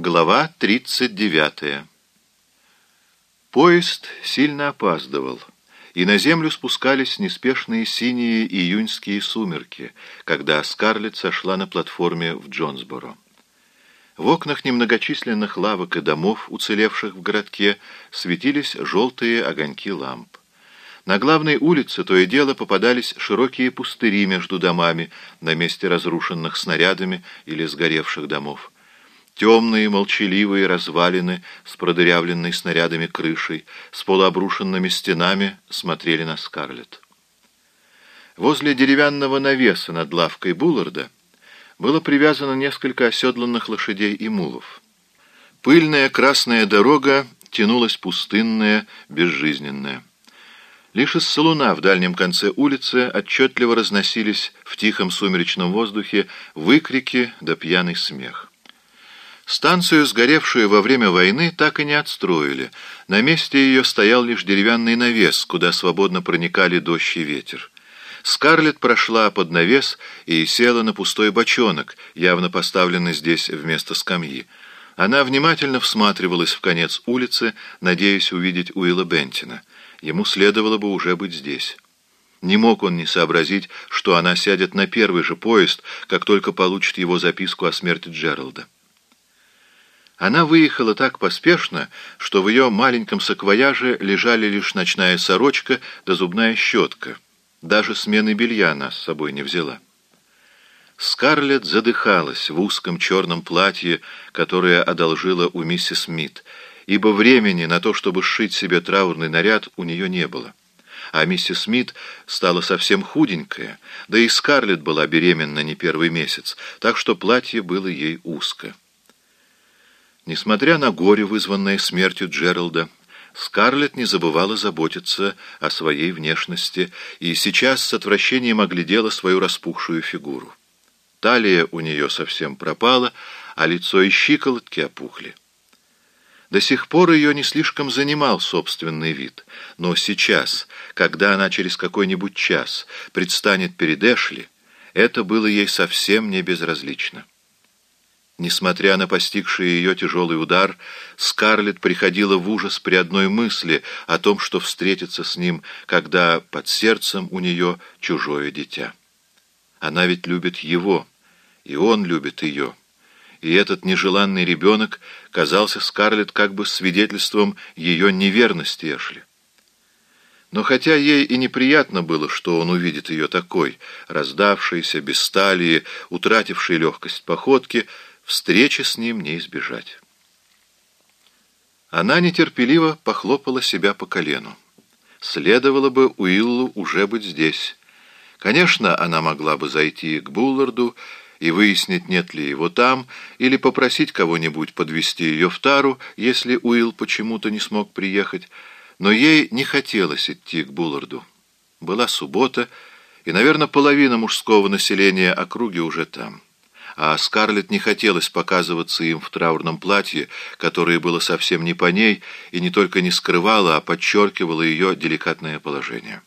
Глава 39. Поезд сильно опаздывал, и на землю спускались неспешные синие июньские сумерки, когда Скарлетт сошла на платформе в Джонсборо. В окнах немногочисленных лавок и домов, уцелевших в городке, светились желтые огоньки ламп. На главной улице то и дело попадались широкие пустыри между домами на месте разрушенных снарядами или сгоревших домов. Темные, молчаливые развалины с продырявленной снарядами крышей, с полуобрушенными стенами смотрели на Скарлетт. Возле деревянного навеса над лавкой Булларда было привязано несколько оседланных лошадей и мулов. Пыльная красная дорога тянулась пустынная, безжизненная. Лишь из салуна в дальнем конце улицы отчетливо разносились в тихом сумеречном воздухе выкрики да пьяный смех. Станцию, сгоревшую во время войны, так и не отстроили. На месте ее стоял лишь деревянный навес, куда свободно проникали дождь и ветер. Скарлетт прошла под навес и села на пустой бочонок, явно поставленный здесь вместо скамьи. Она внимательно всматривалась в конец улицы, надеясь увидеть Уилла Бентина. Ему следовало бы уже быть здесь. Не мог он не сообразить, что она сядет на первый же поезд, как только получит его записку о смерти Джералда. Она выехала так поспешно, что в ее маленьком саквояже лежали лишь ночная сорочка да зубная щетка. Даже смены белья она с собой не взяла. Скарлетт задыхалась в узком черном платье, которое одолжила у миссис Смит, ибо времени на то, чтобы сшить себе траурный наряд, у нее не было. А миссис Смит стала совсем худенькая, да и Скарлетт была беременна не первый месяц, так что платье было ей узко. Несмотря на горе, вызванное смертью Джералда, Скарлетт не забывала заботиться о своей внешности и сейчас с отвращением оглядела свою распухшую фигуру. Талия у нее совсем пропала, а лицо и щиколотки опухли. До сих пор ее не слишком занимал собственный вид, но сейчас, когда она через какой-нибудь час предстанет перед Эшли, это было ей совсем не безразлично. Несмотря на постигший ее тяжелый удар, Скарлетт приходила в ужас при одной мысли о том, что встретится с ним, когда под сердцем у нее чужое дитя. Она ведь любит его, и он любит ее. И этот нежеланный ребенок казался Скарлетт как бы свидетельством ее неверности Эшли. Но хотя ей и неприятно было, что он увидит ее такой, раздавшейся, без сталии, утратившей легкость походки, Встречи с ним не избежать. Она нетерпеливо похлопала себя по колену. Следовало бы Уиллу уже быть здесь. Конечно, она могла бы зайти к Булларду и выяснить, нет ли его там, или попросить кого-нибудь подвести ее в Тару, если Уилл почему-то не смог приехать, но ей не хотелось идти к Булларду. Была суббота, и, наверное, половина мужского населения округи уже там а Скарлетт не хотелось показываться им в траурном платье, которое было совсем не по ней и не только не скрывало, а подчеркивало ее деликатное положение.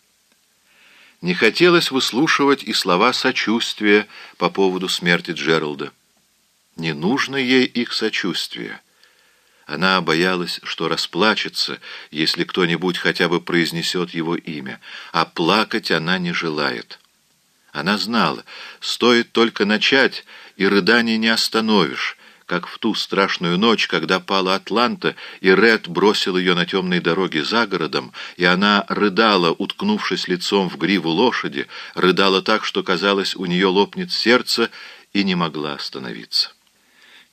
Не хотелось выслушивать и слова сочувствия по поводу смерти Джералда. Не нужно ей их сочувствия. Она боялась, что расплачется, если кто-нибудь хотя бы произнесет его имя, а плакать она не желает. Она знала, стоит только начать, и рыданий не остановишь, как в ту страшную ночь, когда пала Атланта, и Ред бросил ее на темной дороге за городом, и она рыдала, уткнувшись лицом в гриву лошади, рыдала так, что, казалось, у нее лопнет сердце, и не могла остановиться.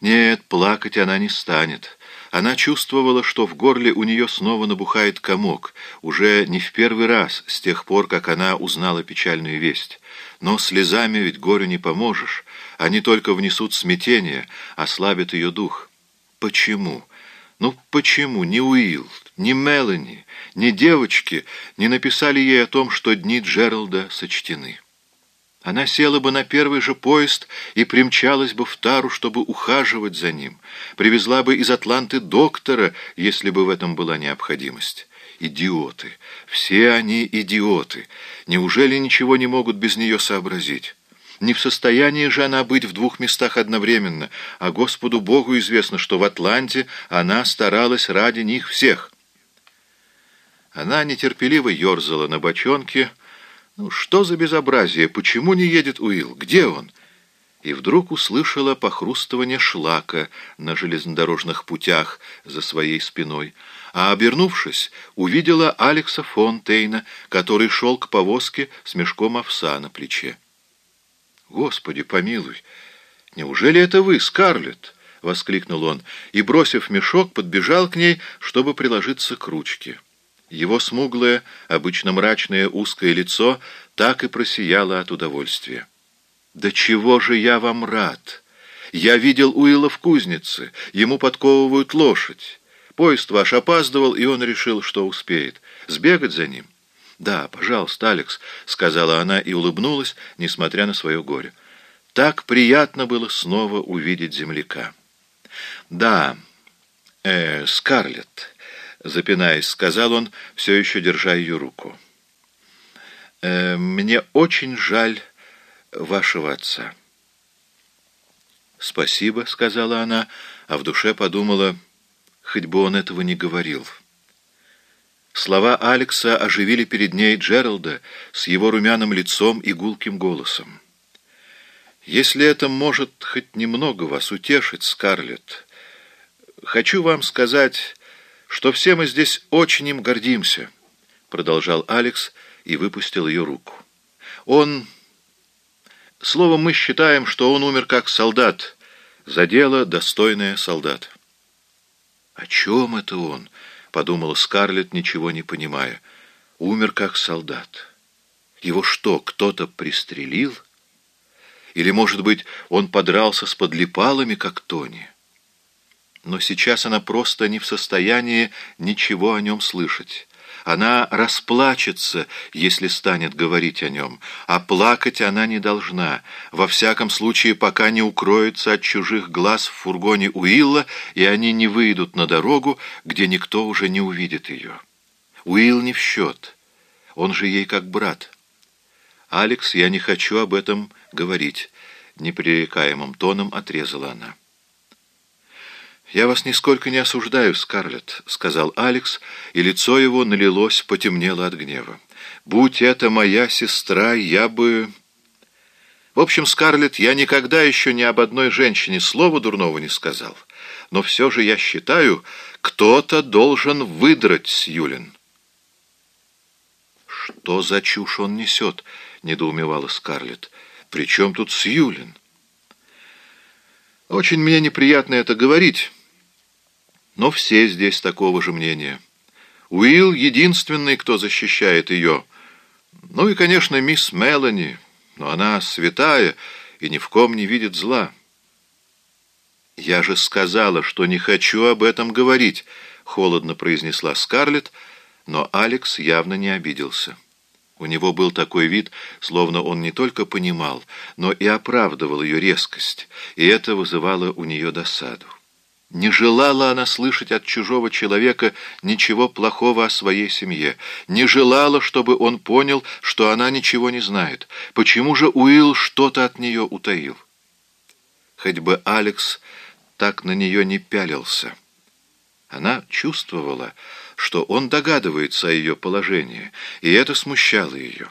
Нет, плакать она не станет. Она чувствовала, что в горле у нее снова набухает комок, уже не в первый раз с тех пор, как она узнала печальную весть. Но слезами ведь горю не поможешь, они только внесут смятение, ослабят ее дух. Почему? Ну почему ни Уилл, ни Мелани, ни девочки не написали ей о том, что дни Джералда сочтены? Она села бы на первый же поезд и примчалась бы в Тару, чтобы ухаживать за ним. Привезла бы из Атланты доктора, если бы в этом была необходимость. Идиоты. Все они идиоты. Неужели ничего не могут без нее сообразить? Не в состоянии же она быть в двух местах одновременно, а Господу Богу известно, что в Атланте она старалась ради них всех. Она нетерпеливо ерзала на бочонке. Ну, что за безобразие? Почему не едет Уилл? Где он? И вдруг услышала похрустывание шлака на железнодорожных путях за своей спиной, а, обернувшись, увидела Алекса Фонтейна, который шел к повозке с мешком овса на плече. «Господи, помилуй! Неужели это вы, Скарлетт?» — воскликнул он, и, бросив мешок, подбежал к ней, чтобы приложиться к ручке. Его смуглое, обычно мрачное узкое лицо так и просияло от удовольствия. «Да чего же я вам рад! Я видел Уилла в кузнице, ему подковывают лошадь. Поезд ваш опаздывал, и он решил, что успеет. Сбегать за ним?» «Да, пожалуйста, Алекс», — сказала она и улыбнулась, несмотря на свое горе. Так приятно было снова увидеть земляка. «Да, э, Скарлетт», — запинаясь, сказал он, все еще держа ее руку. «Э, «Мне очень жаль вашего отца». «Спасибо», — сказала она, а в душе подумала, хоть бы он этого не говорил. Слова Алекса оживили перед ней Джералда с его румяным лицом и гулким голосом. «Если это может хоть немного вас утешить, Скарлетт, хочу вам сказать, что все мы здесь очень им гордимся», — продолжал Алекс и выпустил ее руку. «Он... Словом, мы считаем, что он умер как солдат, за дело достойное солдат». «О чем это он?» — подумала Скарлетт, ничего не понимая. «Умер как солдат. Его что, кто-то пристрелил? Или, может быть, он подрался с подлипалами, как Тони?» Но сейчас она просто не в состоянии ничего о нем слышать. Она расплачется, если станет говорить о нем, а плакать она не должна, во всяком случае, пока не укроется от чужих глаз в фургоне Уилла, и они не выйдут на дорогу, где никто уже не увидит ее. Уилл не в счет, он же ей как брат. «Алекс, я не хочу об этом говорить», — непререкаемым тоном отрезала она. «Я вас нисколько не осуждаю, Скарлетт», — сказал Алекс, и лицо его налилось, потемнело от гнева. «Будь это моя сестра, я бы...» «В общем, Скарлетт, я никогда еще ни об одной женщине слова дурного не сказал, но все же я считаю, кто-то должен выдрать Сьюлин». «Что за чушь он несет?» — недоумевала Скарлетт. «При чем тут Сьюлин?» «Очень мне неприятно это говорить». Но все здесь такого же мнения. Уилл единственный, кто защищает ее. Ну и, конечно, мисс Мелани, но она святая и ни в ком не видит зла. «Я же сказала, что не хочу об этом говорить», — холодно произнесла Скарлетт, но Алекс явно не обиделся. У него был такой вид, словно он не только понимал, но и оправдывал ее резкость, и это вызывало у нее досаду. Не желала она слышать от чужого человека ничего плохого о своей семье. Не желала, чтобы он понял, что она ничего не знает. Почему же Уилл что-то от нее утаил? Хоть бы Алекс так на нее не пялился. Она чувствовала, что он догадывается о ее положении, и это смущало ее.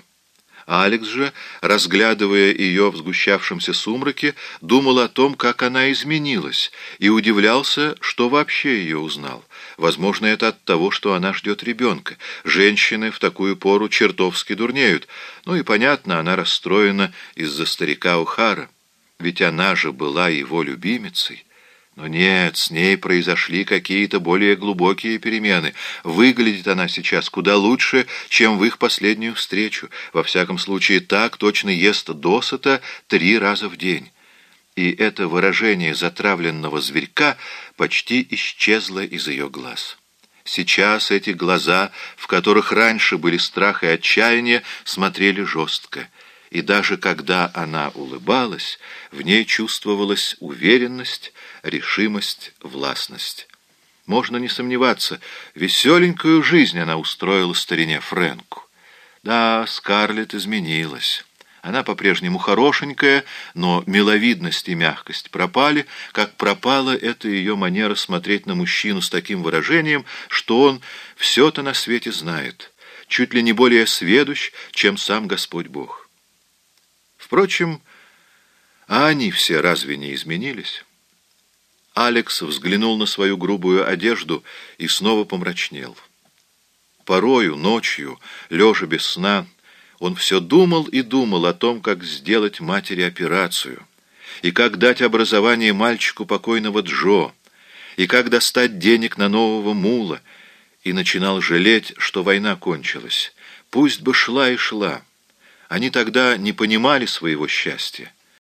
Алекс же, разглядывая ее в сгущавшемся сумраке, думал о том, как она изменилась, и удивлялся, что вообще ее узнал. Возможно, это от того, что она ждет ребенка. Женщины в такую пору чертовски дурнеют. Ну и понятно, она расстроена из-за старика Ухара. Ведь она же была его любимицей. Но нет, с ней произошли какие-то более глубокие перемены. Выглядит она сейчас куда лучше, чем в их последнюю встречу. Во всяком случае, так точно ест досыта три раза в день. И это выражение затравленного зверька почти исчезло из ее глаз. Сейчас эти глаза, в которых раньше были страх и отчаяние, смотрели жестко и даже когда она улыбалась, в ней чувствовалась уверенность, решимость, властность. Можно не сомневаться, веселенькую жизнь она устроила старине Фрэнку. Да, Скарлетт изменилась. Она по-прежнему хорошенькая, но миловидность и мягкость пропали, как пропала эта ее манера смотреть на мужчину с таким выражением, что он все-то на свете знает, чуть ли не более сведущ, чем сам Господь Бог. Впрочем, а они все разве не изменились? Алекс взглянул на свою грубую одежду и снова помрачнел. Порою, ночью, лежа без сна, он все думал и думал о том, как сделать матери операцию, и как дать образование мальчику покойного Джо, и как достать денег на нового мула, и начинал жалеть, что война кончилась. Пусть бы шла и шла. Они тогда не понимали своего счастья.